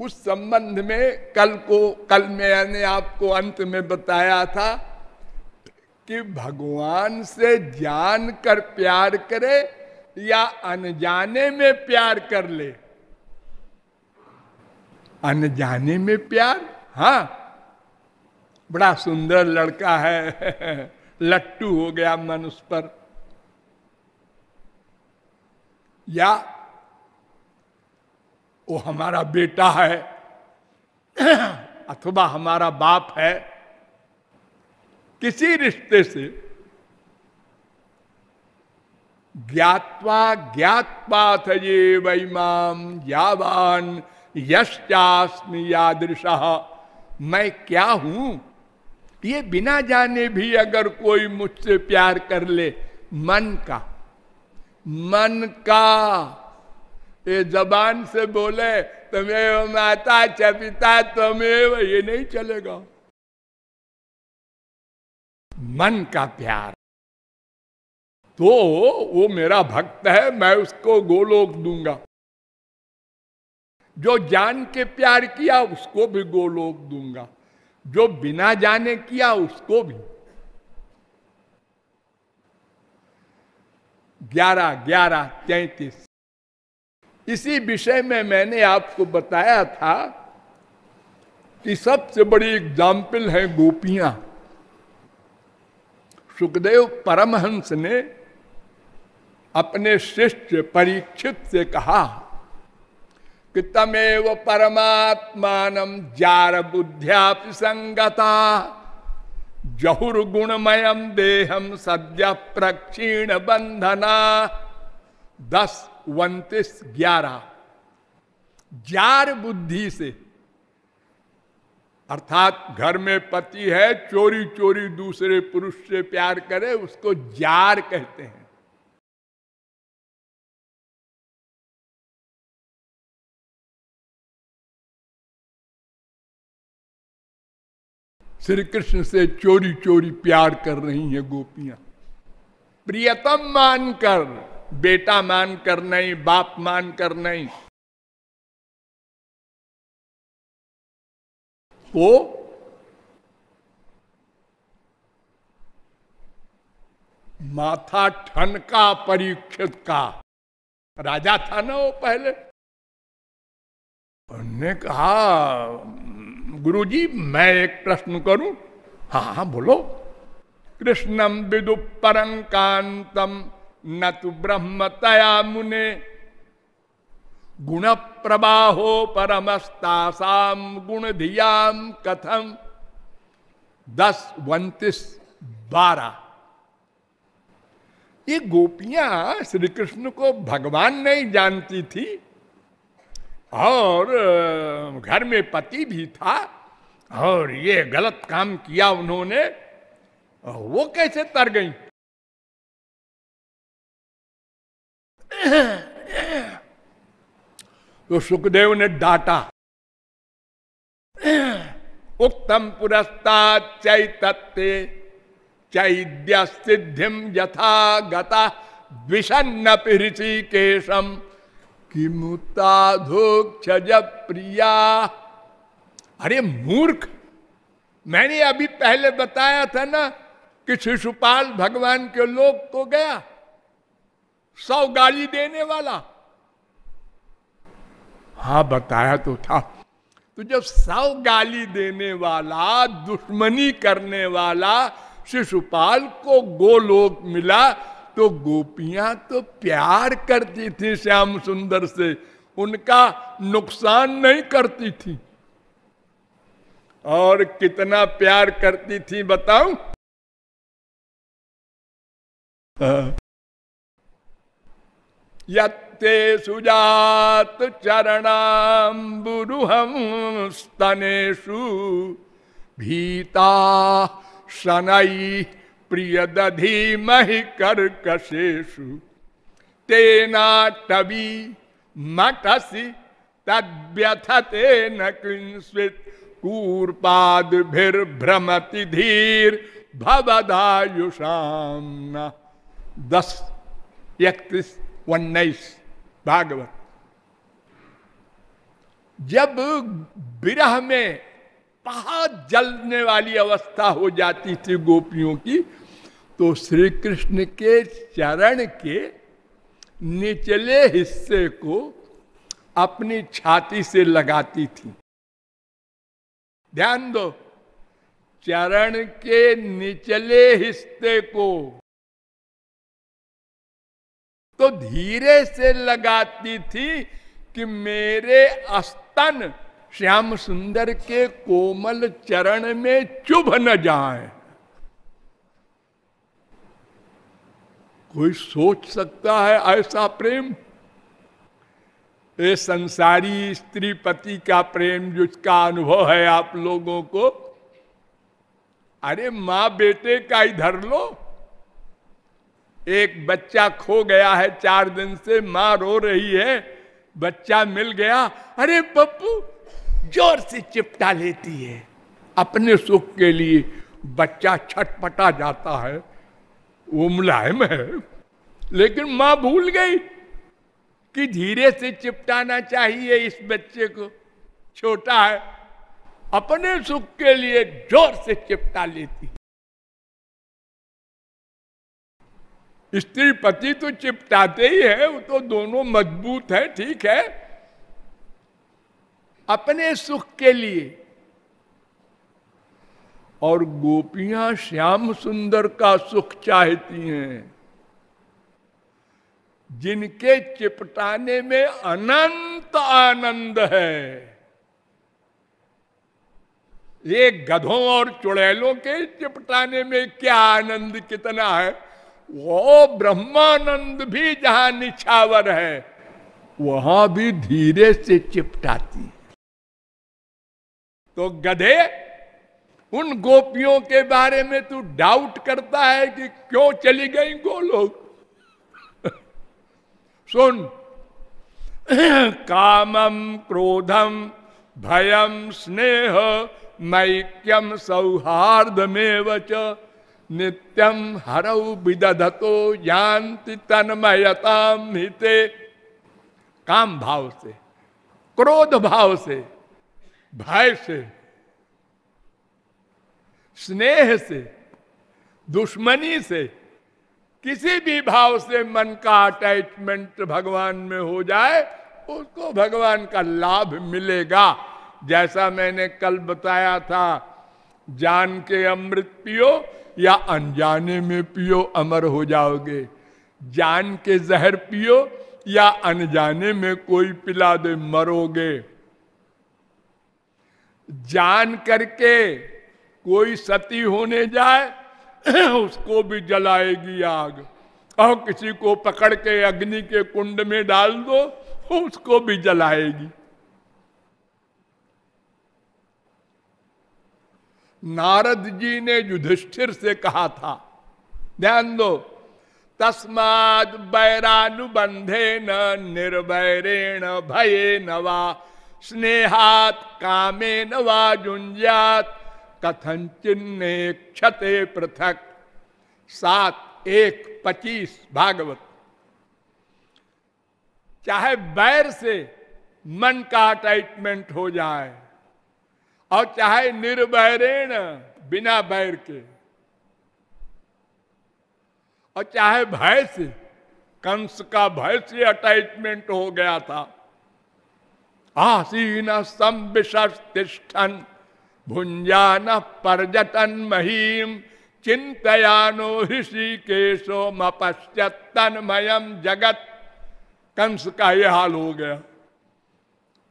उस संबंध में कल को, कल मैंने आपको अंत में बताया था कि भगवान से जान कर प्यार करे या अनजाने में प्यार कर ले। अनजाने में प्यार? हा। बड़ा सुंदर लड़का है। लट्टू हो गया मन उस पर। या वो हमारा बेटा है। अथवा हमारा बाप है। किसी रिश्ते से ज्ञातवा ज्ञातवा थे ये वैमाम यावान, यश्चास्मि यादृश। मैं क्या हूँ? ये बिना जाने भी अगर कोई मुझसे प्यार कर ले, मन का मन का ये जबान से बोले, तुम्हें माता च पिता तुम्हें ये नहीं चलेगा। मन का प्यार। तो वो मेरा भक्त है, मैं उसको गोलोक दूँगा। जो जान के प्यार किया, उसको भी गोलोक दूँगा। जो बिना जाने किया, उसको भी। ग्यारह ग्यारह, तैतीस। इसी विषय में मैंने आपको बताया था कि सबसे बड़ी एग्ज़ाम्पल है गोपियाँ। सुखदेव परमहंस ने अपने शिष्य परीक्षित से कहा कि तमेव परमात्मान जार बुद्ध्या संगता जहुर गुणमयम देहम सद्य प्रक्षीण बंधना दस उन्तीस ग्यारह। जार बुद्धि से। अर्थात घर में पति है चोरी चोरी दूसरे पुरुष से प्यार करे, उसको जार कहते हैं। श्री कृष्ण से चोरी चोरी प्यार कर रही है गोपियाँ। प्रियतम मानकर। बेटा मान कर नहीं, बाप मान कर नहीं। वो माथा ठनका परीक्षित का। राजा था ना वो पहले। उन्होंने कहा, गुरुजी, मैं एक प्रश्न करूँ? हाँ हाँ बोलो। कृष्णम विदु परंकांतम न तो ब्रह्मतया मुने। गुण प्रवाहो परमस्तासाम गुण धियाम कथम दस उन्तीस बारह। ये गोपियाँ श्री कृष्ण को भगवान नहीं जानती थी और घर में पति भी था और ये गलत काम किया उन्होंने, वो कैसे तर गई? तो सुखदेव ने डांटा। उत्तम पुरस्ता चैतत्य चैद्य सिद्धिम यथा गता विषन्न ऋषिकेशम किमुताधोक्ष प्रिया। अरे मूर्ख, मैंने अभी पहले बताया था ना कि शिशुपाल भगवान के लोक को गया। सौ गाली देने वाला। हाँ बताया तो था। तो जब सौ गाली देने वाला, दुश्मनी करने वाला शिशुपाल को गोलोक मिला तो गोपियाँ तो प्यार करती थी श्याम सुंदर से। उनका नुकसान नहीं करती थी। और कितना प्यार करती थी, बताऊँ? यत्ते सुजात चरणाम्बुरुहम स्तनेशु भीता प्रिय दधी मही कर्कशेषु। तेना टबी मटसी तद्यथते न किंस्वित कूर्पाद भीर भ्रमति धीर भवदायुषाम दस इकतीस उन्नीस भागवत जब विरह में बहुत जलने वाली अवस्था हो जाती थी गोपियों की तो श्री कृष्ण के चरण के निचले हिस्से को अपनी छाती से लगाती थी। ध्यान दो, चरण के निचले हिस्से को तो धीरे से लगाती थी कि मेरे अस्तन श्याम सुंदर के कोमल चरण में चुभ न जाए। कोई सोच सकता है ऐसा प्रेम? ये संसारी स्त्री पति का प्रेम जिसका अनुभव है आप लोगों को, अरे माँ बेटे का इधर लो। एक बच्चा खो गया है, चार दिन से माँ रो रही है। बच्चा मिल गया, अरे पप्पू ज़ोर से चिपटा लेती है। अपने सुख के लिए बच्चा छटपटा जाता है। वो मुलायम है। लेकिन माँ भूल गई कि धीरे से चिपटाना चाहिए इस बच्चे को। छोटा है, अपने सुख के लिए ज़ोर से चिपटा लेती स्त्री पति तो चिपटाते ही है, वो तो दोनों मज़बूत है, ठीक है? अपने सुख के लिए। और गोपियाँ श्याम सुंदर का सुख चाहती हैं। जिनके चिपटाने में अनंत आनंद है। ये गधों और चुड़ैलों के चिपटाने में क्या आनंद, कितना है? वो ब्रह्मानंद भी जहाँ निछावर है, वहाँ भी धीरे से चिपटाती तो गधे, उन गोपियों के बारे में तू डाउट करता है कि क्यों चली गई गोलोक सुन। कामम क्रोधम भयम स्नेह मैक्यम सौहार्द में वच नित्यम हरऊ विदधतो जानति तन्मयताम हिते। काम भाव से, क्रोध भाव से, भय से, स्नेह से, दुश्मनी से, किसी भी भाव से मन का अटैचमेंट भगवान में हो जाए, उसको भगवान का लाभ मिलेगा। जैसा मैंने कल बताया था, जान के अमृत पियो या अनजाने में पियो, अमर हो जाओगे। जान के जहर पियो या अनजाने में कोई पिला दे, मरोगे। जान करके कोई सती होने जाए, उसको भी जलाएगी आग। और किसी को पकड़ के अग्नि के कुंड में डाल दो, उसको भी जलाएगी। नारद जी ने युधिष्ठिर से कहा था, ध्यान दो, तस्माद बैरानुबंधे न निर्वैरेण भये नवा स्नेहात कामे नवा जुंजात कथन चिन्ह क्षते पृथक। सात, एक, पच्चीस, भागवत। चाहे बैर से मन का अटैचमेंट हो जाए और चाहे निर्भयरेण बिना बैर के। और चाहे भय से कंस का भय से अटैचमेंट हो गया था। आसीन संविष्ठन भुंजान परजतन महीम, चिंतयानो ऋषिकेशो मपश्चतन्मयम जगत। कंस का यह हाल हो गया।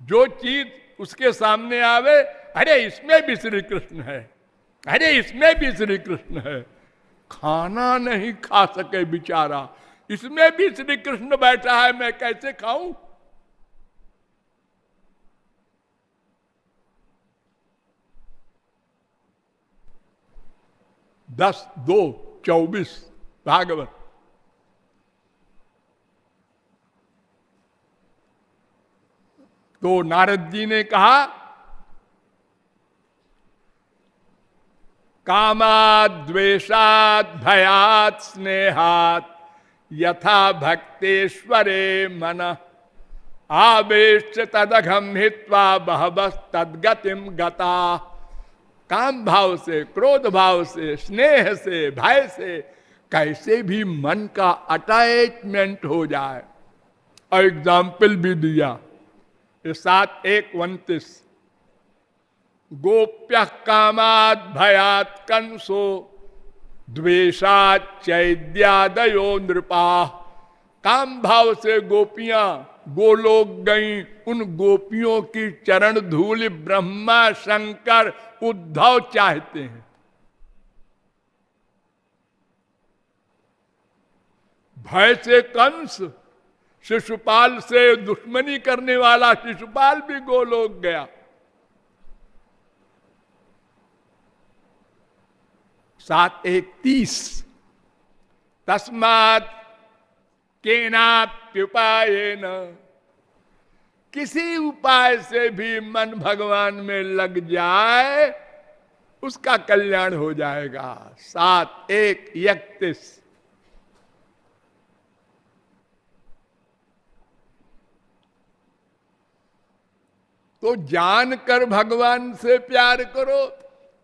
जो चीज़ उसके सामने आवे, अरे, इसमें भी श्री कृष्ण है। अरे, इसमें भी श्री कृष्ण है। खाना नहीं खा सके बिचारा। इसमें भी श्री कृष्ण बैठा है, मैं कैसे खाऊं? दस दो चौबीस, भागवत। तो नारद जी ने कहा कामाद्वेशात भयात, स्नेहात, यथा भक्तेश्वरे मन आवेश तदघम हित्वा बहबस तदगतिम गता। काम भाव से, क्रोध भाव से, स्नेह से, भय से, कैसे भी मन का अटैचमेंट हो जाए। एग्ज़ाम्पल भी दिया। सात एक उन्तीस। गोप्य कामाद भयात कंसो, द्वेषात चैद्यादयो नृपा। काम भाव से गोपियाँ, गोलोक गई, उन गोपियों की चरण धूल ब्रह्मा शंकर उद्धव चाहते हैं। भय से कंस शिशुपाल से दुश्मनी करने वाला शिशुपाल भी गोलोक गया। सात एक तीस। तस्मात केनाप्युपाय न किसी उपाय से भी मन भगवान में लग जाए, उसका कल्याण हो जाएगा। सात एक इकतीस। तो जानकर भगवान से प्यार करो,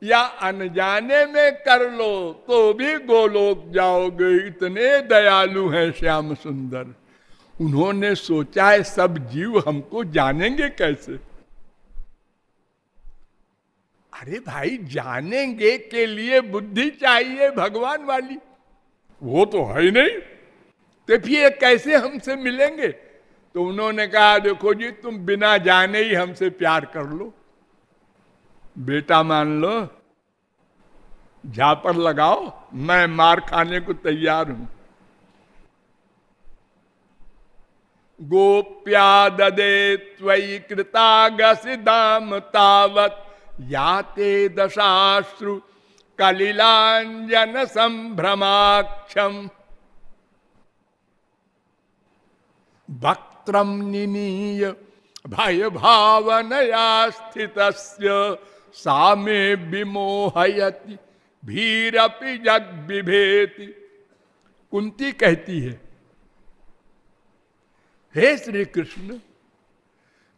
या अनजाने में कर लो तो भी गोलोक जाओगे। इतने दयालु हैं श्याम सुंदर। उन्होंने सोचा है सब जीव हमको जानेंगे कैसे? अरे भाई, जानेंगे के लिए बुद्धि चाहिए भगवान वाली। वो तो है नहीं। तो फिर कैसे हमसे मिलेंगे? तो उन्होंने कहा, देखो जी, तुम बिना जाने ही हमसे प्यार कर लो। बेटा मान लो झापड़ लगाओ, मैं मार खाने को तैयार हूँ। गोप्या ददे त्वयि कृतागसिदाम तावत याते दशाश्रु कलिलांजन संभ्रमाक्षम वक्त्रम निनीय भय भावनया स्थित सामे विमोहयति, भीरपि जग विभेति कुंती कहती है, हे श्री कृष्ण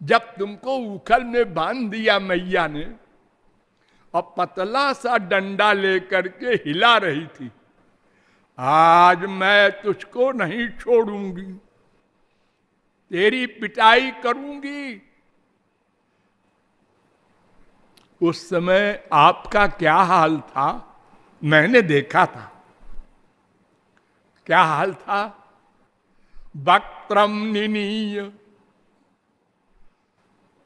जब तुमको उखल में बाँध दिया मैया ने और पतला सा डंडा लेकर के हिला रही थी, आज मैं तुझको नहीं छोड़ूँगी। तेरी पिटाई करूँगी। उस समय आपका क्या हाल था? मैंने देखा था। क्या हाल था? वक्त्रम निनीय।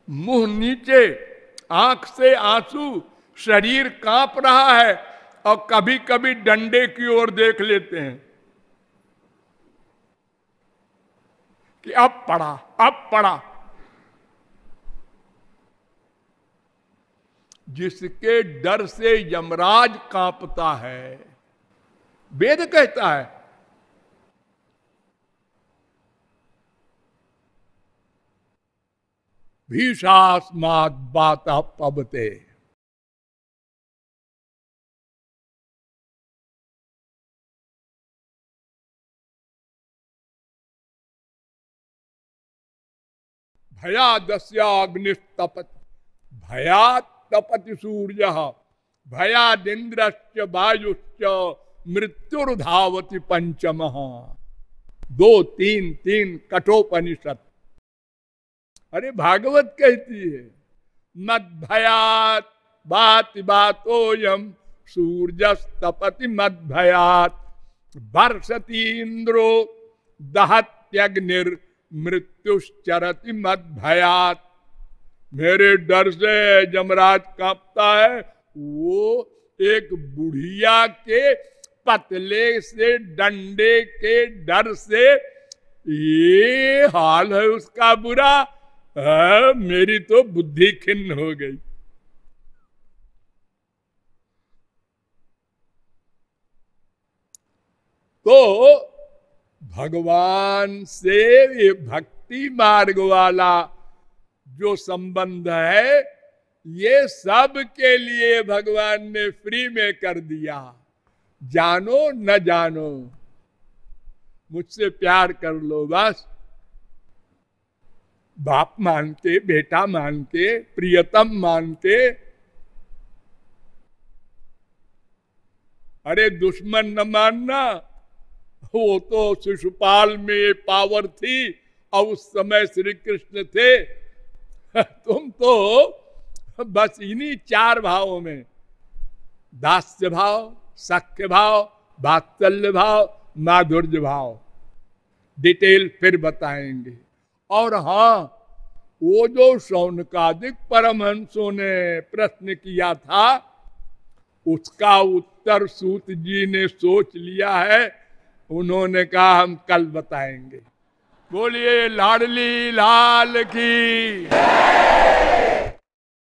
मुँह नीचे, आँख से आँसू, शरीर काँप रहा है और कभी कभी डंडे की ओर देख लेते हैं। कि अब पड़ा अब पड़ा जिसके डर से यमराज कांपता है, वेद कहता है भीषास्मात बात पबते भयादस्याग्निस्तपत। भयात तपति सूर्य भयादिंद्रश्च वायुश्च मृत्युर्धावती पंचम। दो, तीन तीन कठोपनिषद अरे भागवत कहती है मद भयात बात बातो यम सूर्यस्तपति मद भयात वर्षती इंद्रो दहत्यग्निर मृत्युश्चरति मत भयात। मेरे डर से जमराज कांपता है। वो एक बुढ़िया के पतले से डंडे के डर से ये हाल है उसका बुरा। आ, मेरी तो बुद्धि खिन्न हो गई। तो भगवान से ये भक्ति मार्ग वाला जो संबंध है, ये सब के लिए भगवान ने फ्री में कर दिया। जानो न जानो, मुझसे प्यार कर लो बस। बाप मान के, बेटा मान के, प्रियतम मान के। अरे दुश्मन न मानना। वो तो शिशुपाल में पावर थी और उस समय श्री कृष्ण थे। तुम तो बस इन्हीं चार भावों में। दास्य भाव, सख्य भाव, बात्सल्य भाव, माधुर्य भाव। डिटेल फिर बताएँगे। और हाँ वो जो सौनकादिक परमहंसों ने प्रश्न किया था, उसका उत्तर सूत जी ने सोच लिया है। उन्होंने कहा हम कल बताएँगे। बोलिए लाडली लाल की